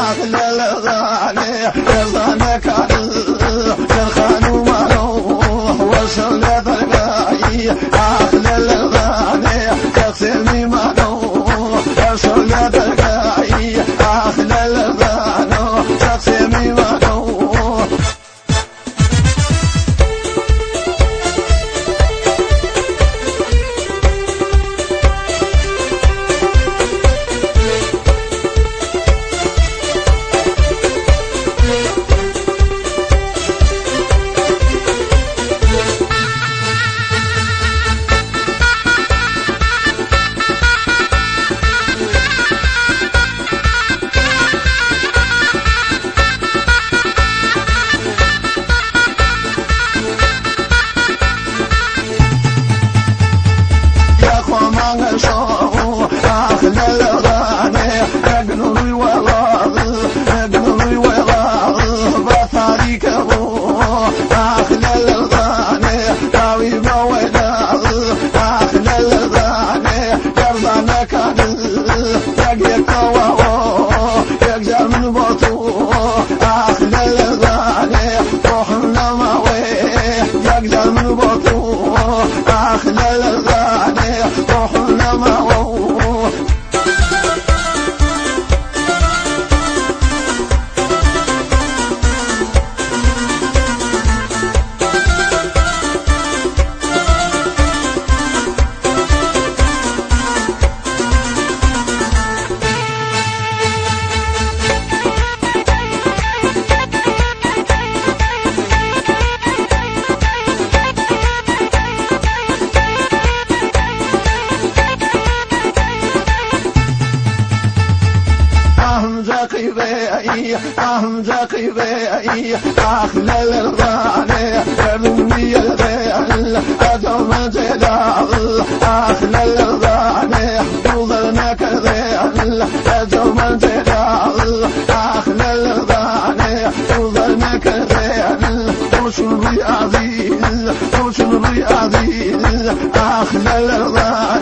أغلى الغالي يرضانك يرخان يقجر من بطو أخلى زقيبي أهم زقيبي أخلى الغاني رمي الغيل أدوم جلال أخلى الغاني يوضرنا كذيل أدوم جلال أخلى الغاني يوضرنا كذيل وشن رياضيل وشن رياضيل أخلى الغاني